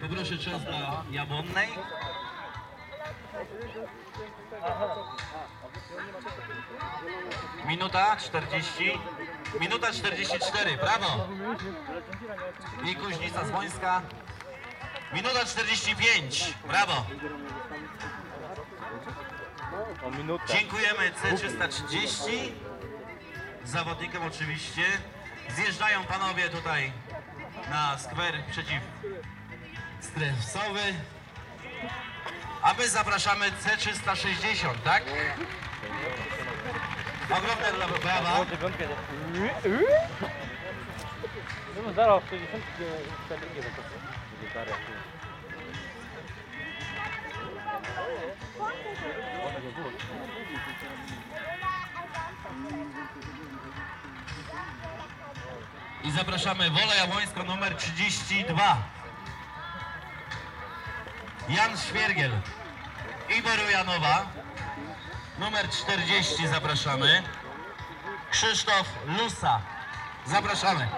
Poproszę czas dla Jabłonnej. Minuta 40. Minuta 44, brawo. I Kuźnica Zwońska. Minuta 45, brawo. Dziękujemy C330. Zawodnikom oczywiście. Zjeżdżają panowie tutaj na skwer przeciwstresowy. A my zapraszamy C360, tak? Ogromne brawa. No zaraz, 60 4 nie zakończę. I zapraszamy Wolę Jabłońską numer 32. Jan Świergiel. Igor Janowa. Numer 40 zapraszamy. Krzysztof Lusa. Zapraszamy.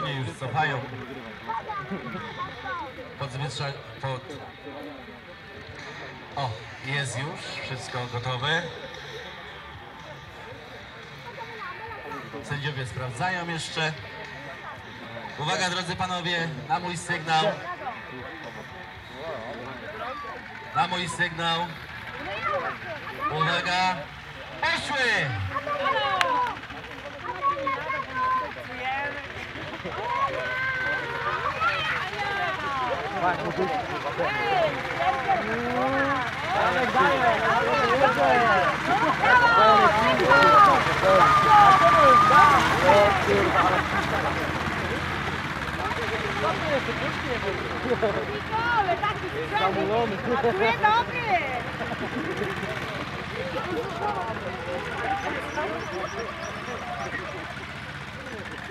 Konie już cofają. Pod zwietrza... Pod... O, jest już. Wszystko gotowe. Sędziowie sprawdzają jeszcze. Uwaga drodzy panowie, na mój sygnał. Na mój sygnał. Uwaga. Poszły!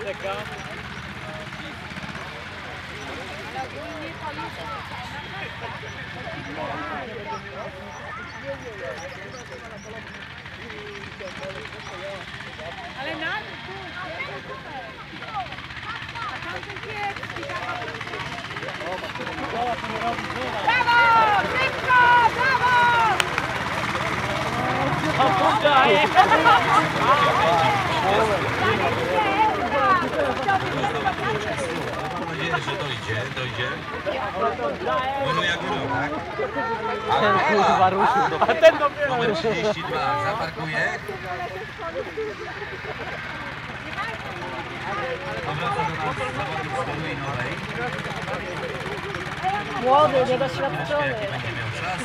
Legal. Bravo! Bravo! Nadzieję, że dojdzie, dojdzie. Górą jak górą, tak? A Kurwa ruszył do... A ten dopiero numer 32 zaparkuje. Powraca do nas zawodnik z Kolei Nowej. Młody, niedoświadczony. jaki będzie miał czas.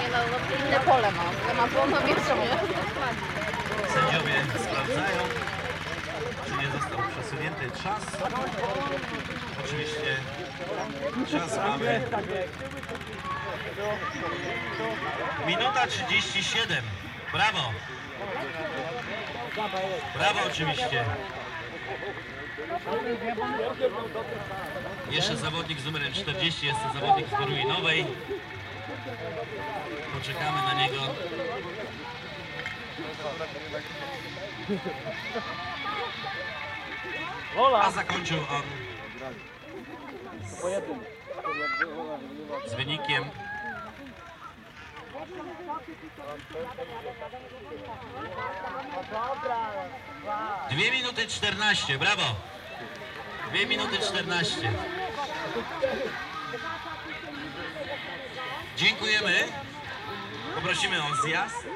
Nie no, no, inne pole ma. Ja mam pełno wiedzą, nie? Sędziowie sprawdzają, czy nie został przesunięty czas. Oczywiście czas mamy. Minuta 37. Brawo. Brawo oczywiście. Jeszcze zawodnik z numerem 40, jest to zawodnik z Borui Nowej. Poczekamy na niego. A zakończył on z wynikiem Dwie minuty 14, brawo! Dwie minuty 14. Dziękujemy. Poprosimy o zjazd.